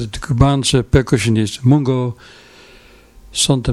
met de Cubaanse percussionist Mungo Santa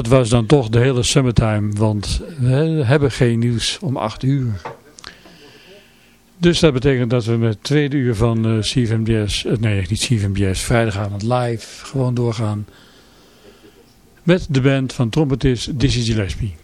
Dat was dan toch de hele summertime, want we hebben geen nieuws om 8 uur. Dus dat betekent dat we met het tweede uur van uh, CFMDS, uh, nee niet CFMDS, vrijdagavond live gewoon doorgaan. met de band van trompetist Dizzy Gillespie.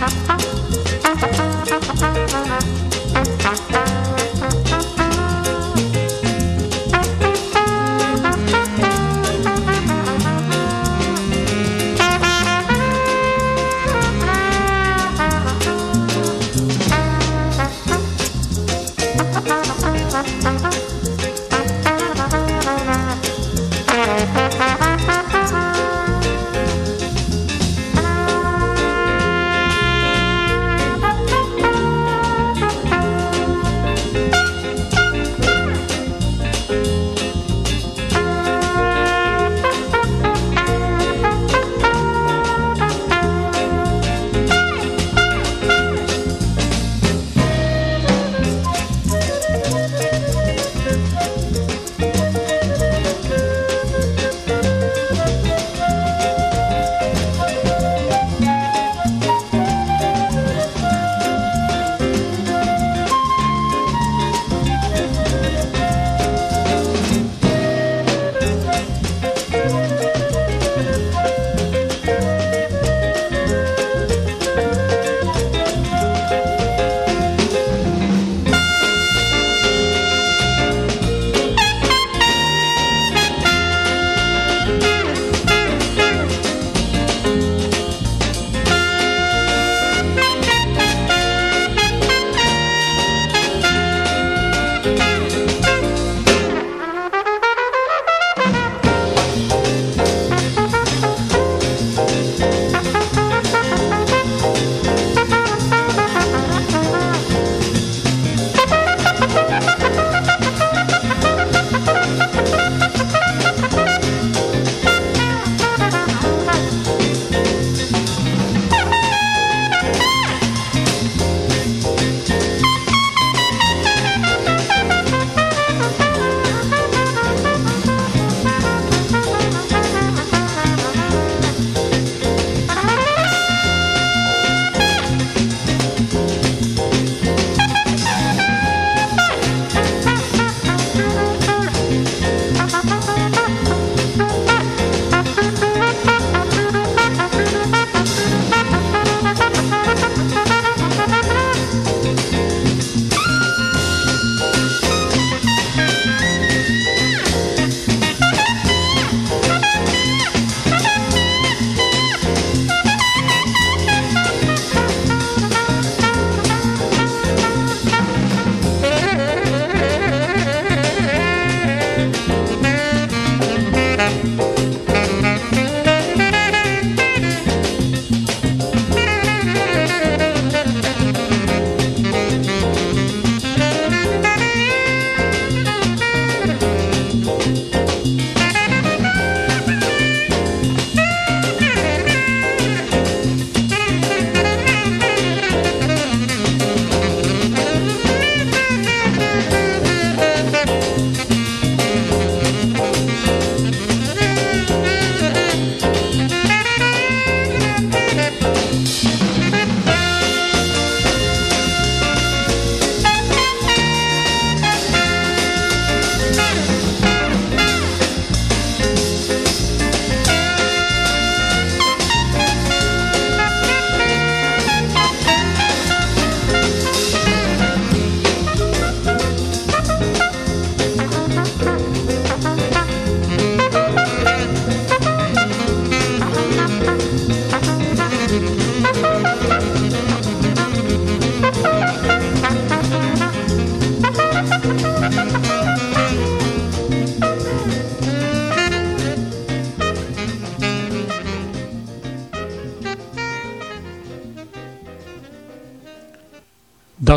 ha ha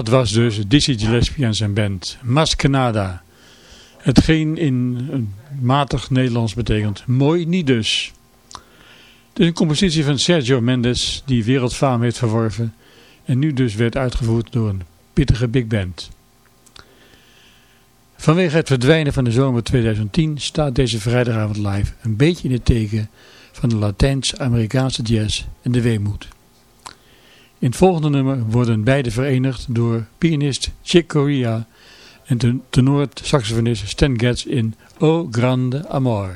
was dus Dizzy Gillespie en zijn band Maskenada. Hetgeen in matig Nederlands betekent mooi niet dus. Het is een compositie van Sergio Mendes die wereldfaam heeft verworven en nu dus werd uitgevoerd door een pittige big band. Vanwege het verdwijnen van de zomer 2010 staat deze vrijdagavond live een beetje in het teken van de Latijns-Amerikaanse jazz en de weemoed. In het volgende nummer worden beide verenigd door pianist Chick Corea en tenor-saxofonist Stan Getz in O Grande Amor.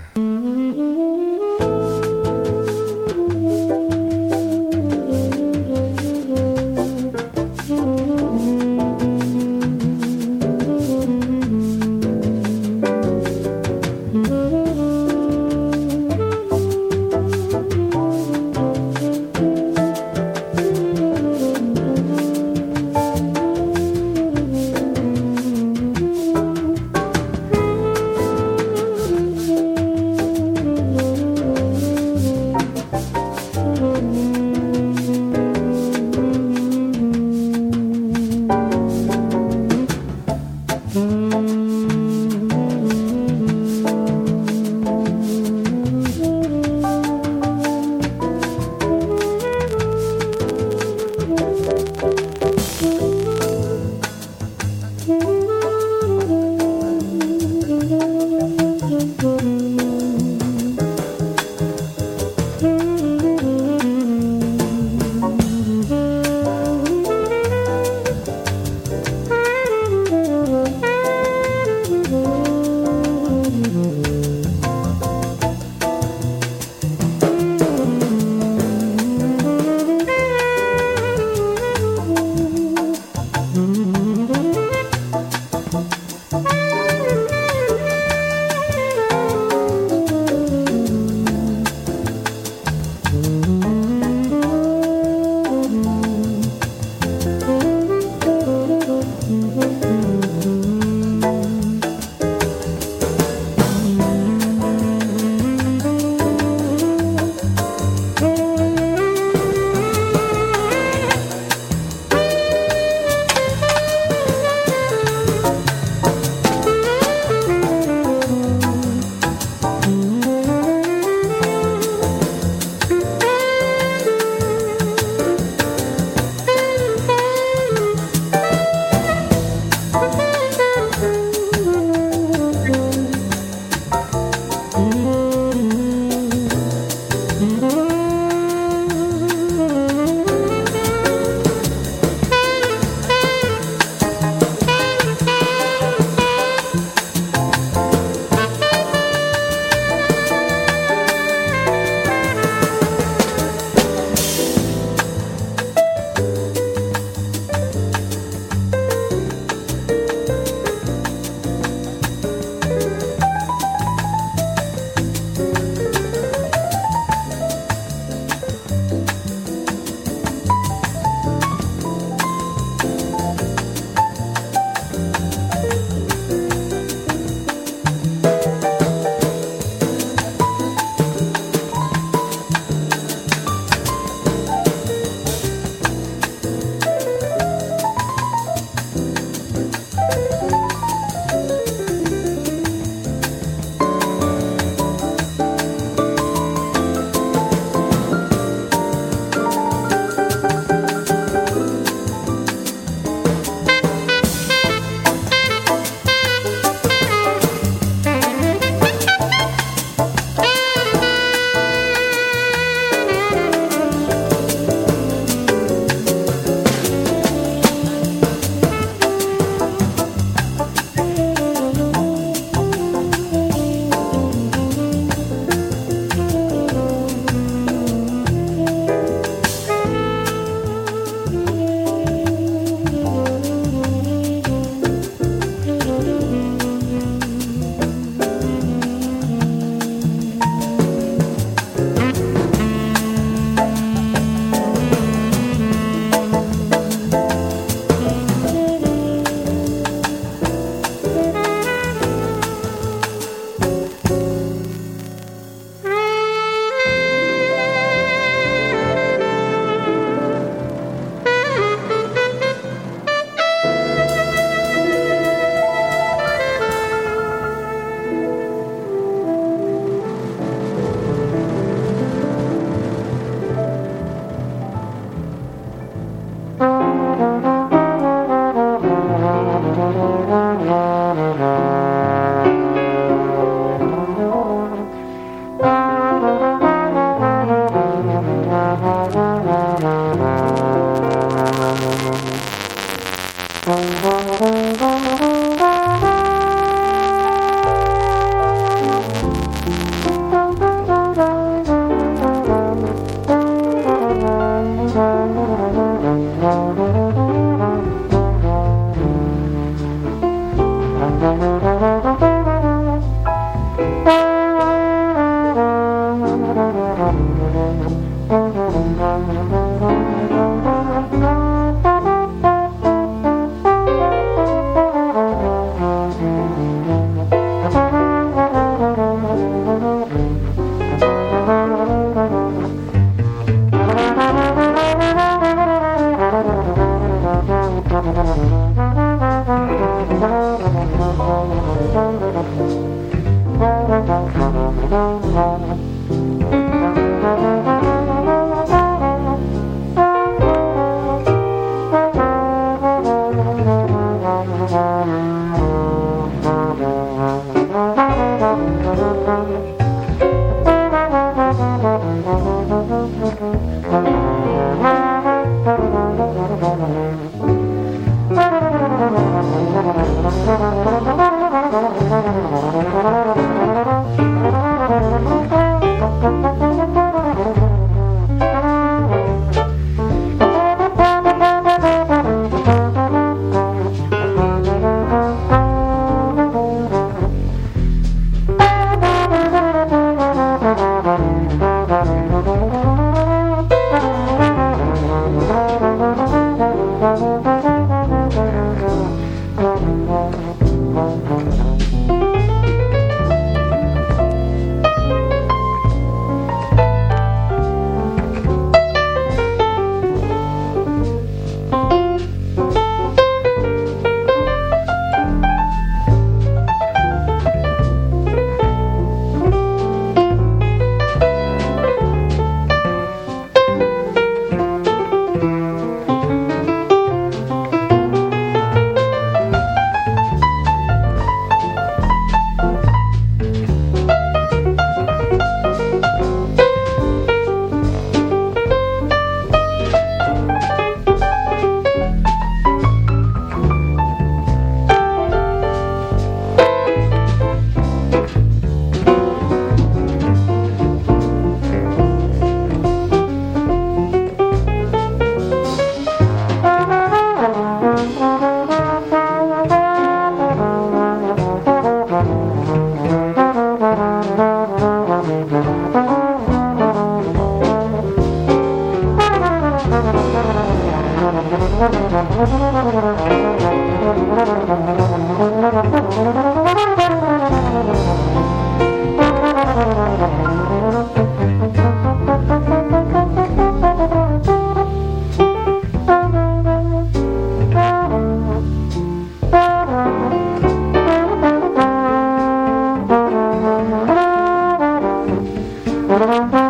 En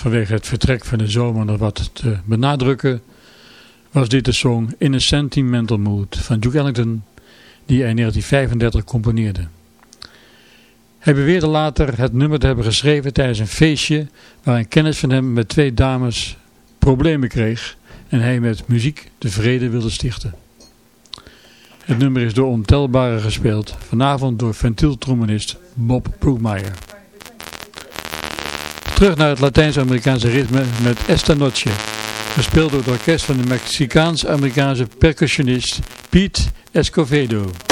vanwege het vertrek van de zomer nog wat te benadrukken, was dit de song In a Sentimental Mood van Duke Ellington, die hij in 1935 componeerde. Hij beweerde later het nummer te hebben geschreven tijdens een feestje waar een kennis van hem met twee dames problemen kreeg en hij met muziek de vrede wilde stichten. Het nummer is door ontelbare gespeeld, vanavond door ventieltrombonist Bob Brookmeyer. Terug naar het Latijns-Amerikaanse ritme met Esta Noche, gespeeld door het orkest van de Mexicaans-Amerikaanse percussionist Pete Escovedo.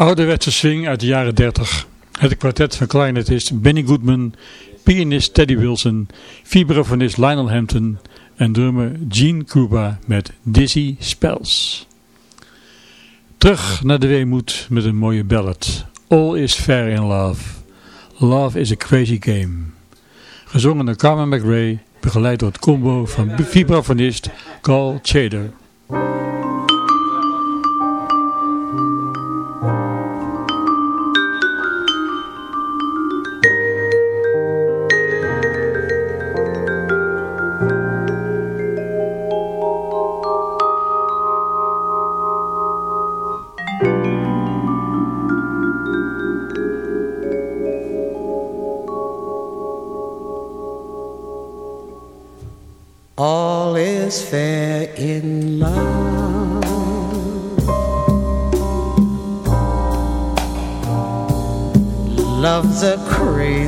Ouderwetse swing uit de jaren 30. Het kwartet van clarinetist Benny Goodman, pianist Teddy Wilson, vibrafonist Lionel Hampton en drummer Gene Krupa met Dizzy Spells. Terug naar de weemoed met een mooie ballad. All is fair in love. Love is a crazy game. Gezongen door Carmen McRae, begeleid door het combo van vibrafonist Carl Chader.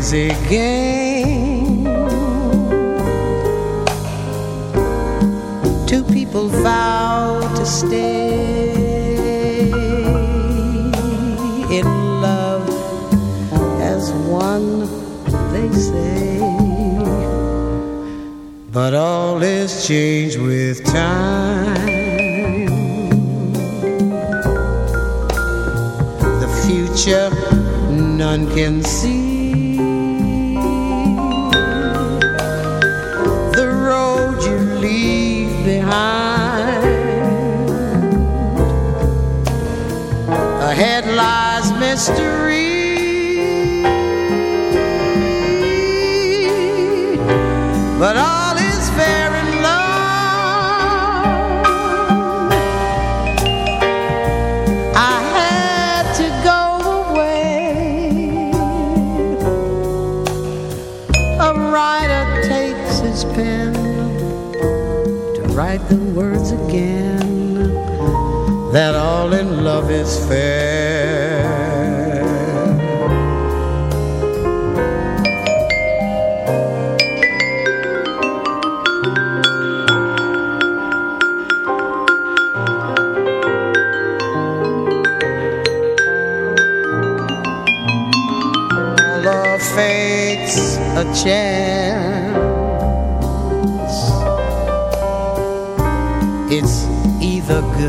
Crazy game. Two people vow to stay in love as one, they say. But all is changed with time. The future none can see. Leave behind. Ahead lies mystery. That all in love is fair. All a chance.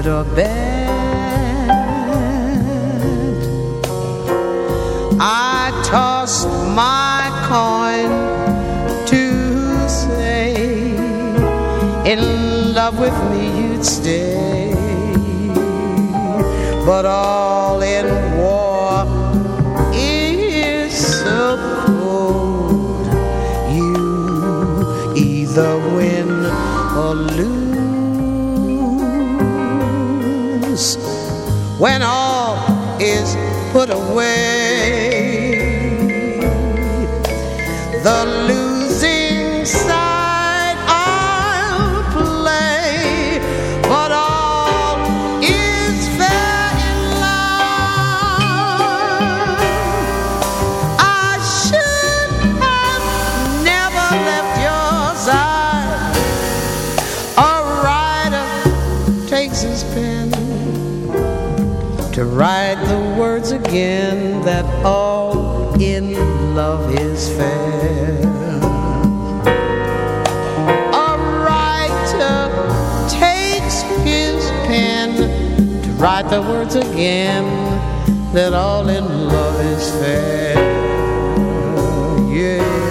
Good or bad. my coin to say in love with me you'd stay but all when all is put away. The that all in love is fair. A writer takes his pen to write the words again that all in love is fair. Yeah.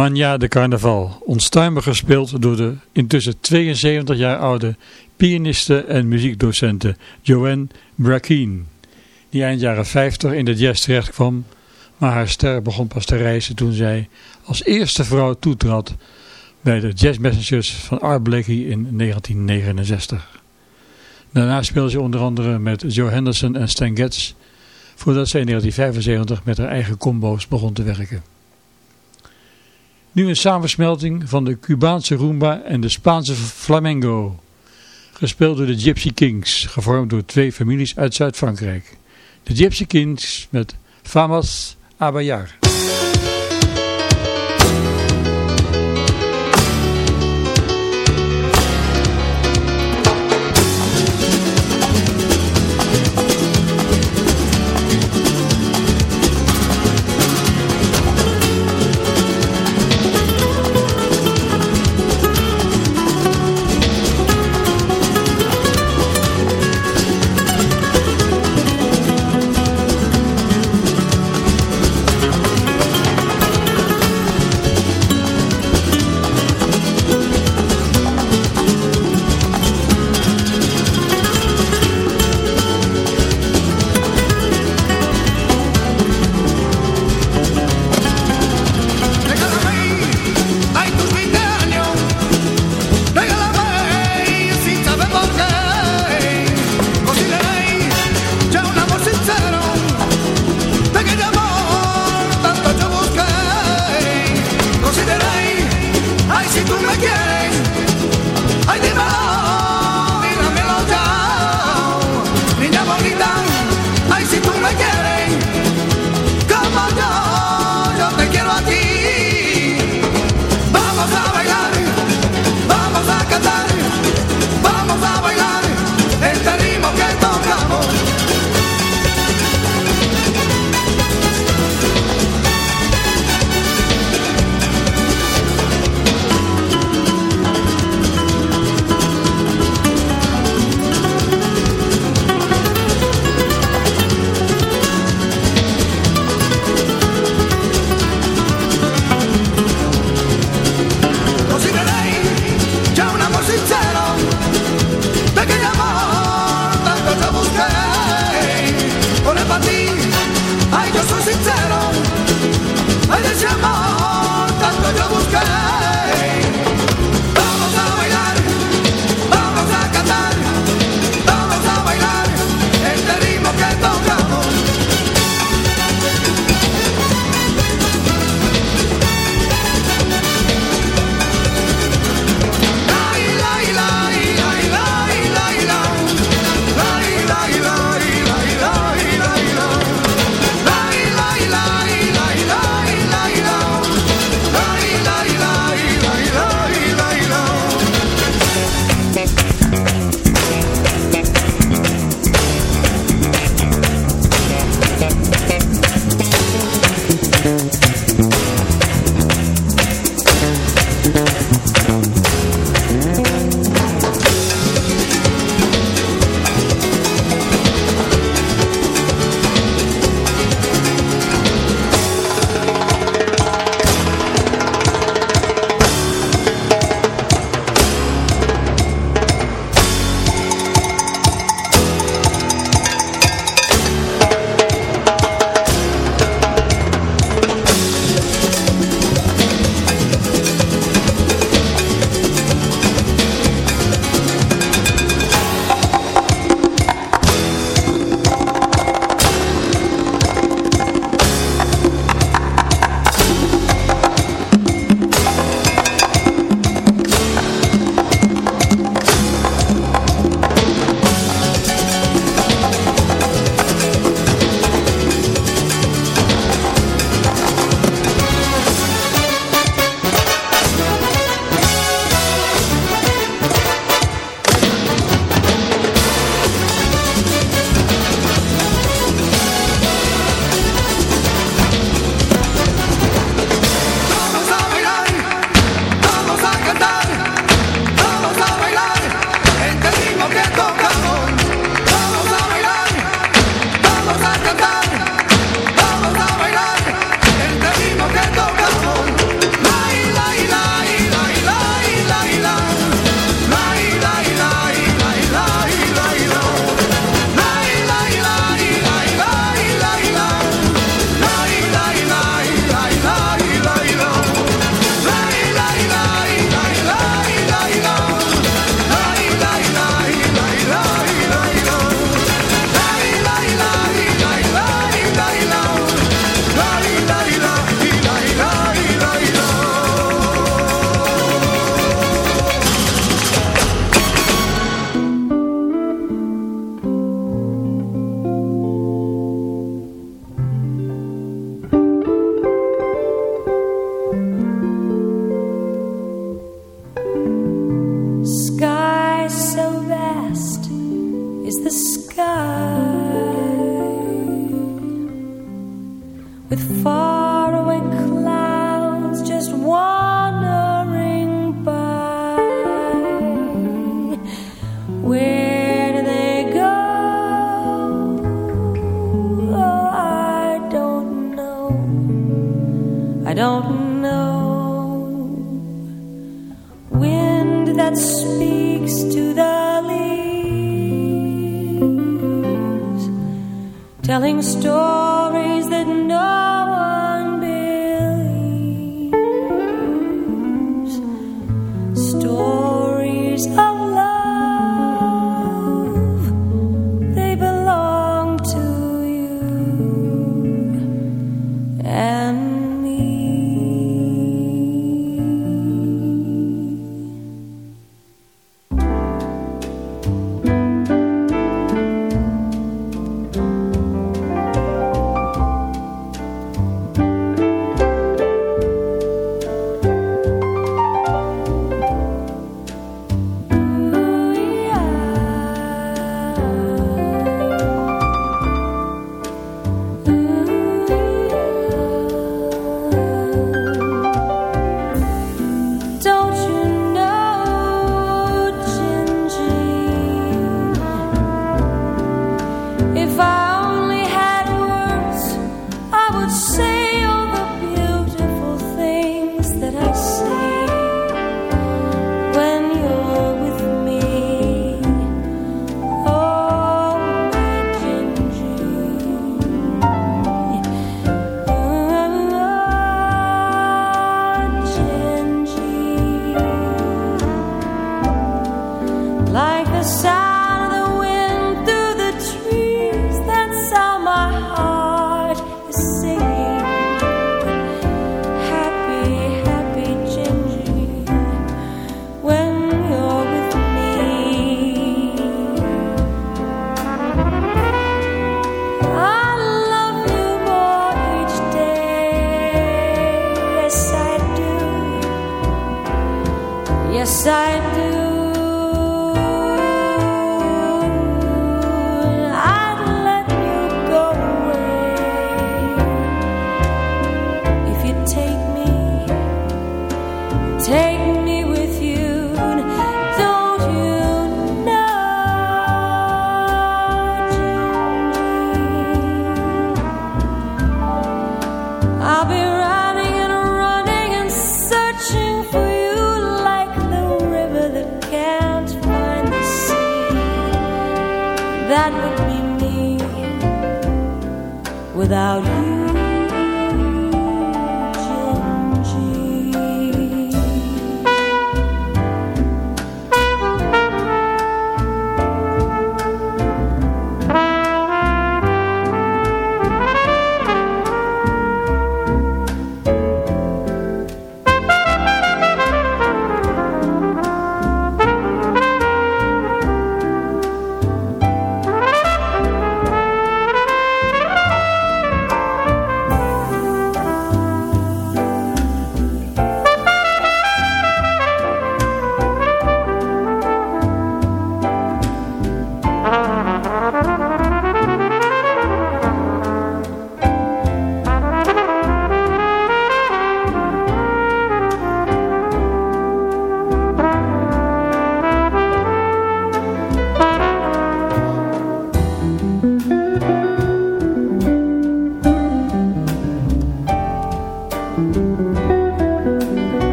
Mania de Carnaval, onstuimig gespeeld door de intussen 72 jaar oude pianiste en muziekdocente Joanne Brackeen, die eind jaren 50 in de jazz terecht kwam, maar haar ster begon pas te reizen toen zij als eerste vrouw toetrad bij de Jazz Messengers van Art Blakey in 1969. Daarna speelde ze onder andere met Joe Henderson en Stan Getz, voordat zij in 1975 met haar eigen combo's begon te werken. Nu een samensmelting van de Cubaanse rumba en de Spaanse flamengo. Gespeeld door de Gypsy Kings, gevormd door twee families uit Zuid-Frankrijk. De Gypsy Kings met Famas Abayar.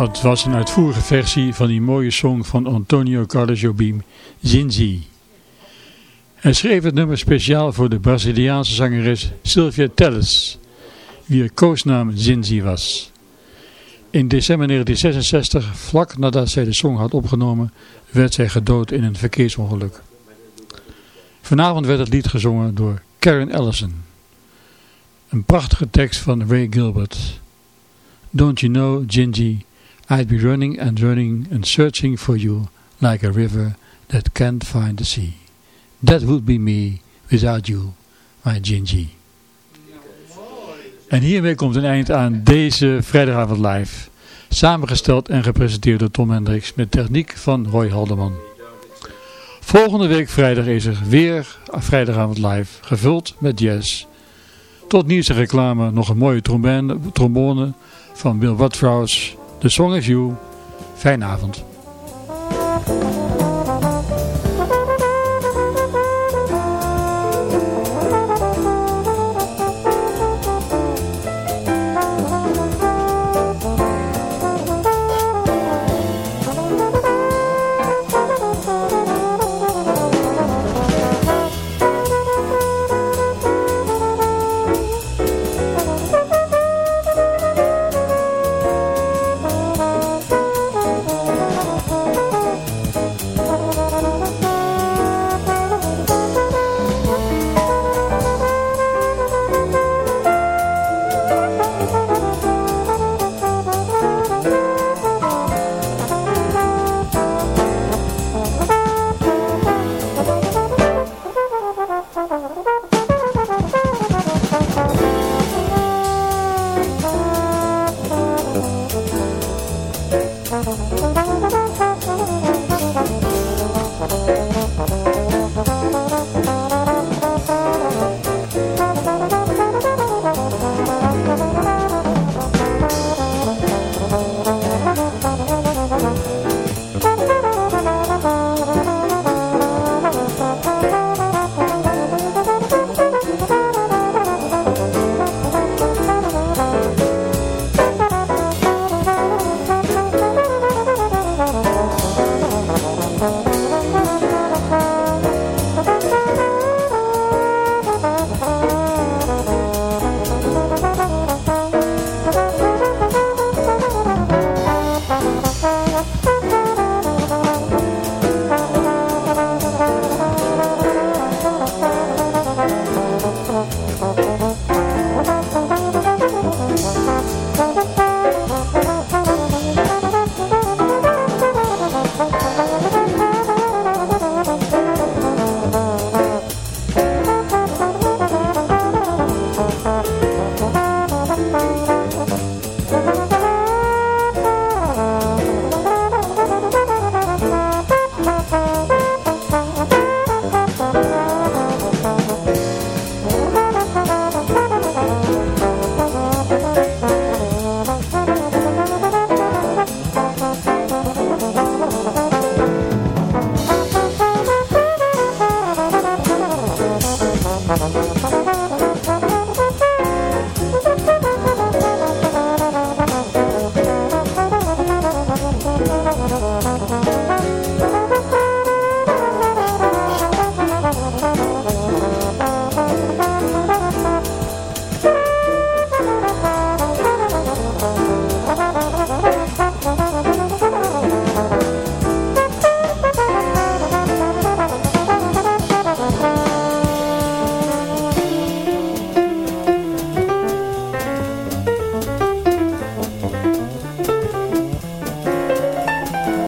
Dat was een uitvoerige versie van die mooie song van Antonio Carlos Jobim, Zinzi. Hij schreef het nummer speciaal voor de Braziliaanse zangeres Sylvia Telles, wier koosnaam Zinzi was. In december 1966, vlak nadat zij de song had opgenomen, werd zij gedood in een verkeersongeluk. Vanavond werd het lied gezongen door Karen Ellison. Een prachtige tekst van Ray Gilbert. Don't you know, Gingy, I'd be running and running and searching for you like a river that can't find the sea. That would be me without you, my Gingy. En hiermee komt een eind aan deze vrijdagavond live. Samengesteld en gepresenteerd door Tom Hendricks met techniek van Roy Haldeman. Volgende week vrijdag is er weer vrijdagavond live, gevuld met jazz. Tot nieuws reclame nog een mooie trombone, trombone van Bill Watfrows. The Song is You. Fijne avond.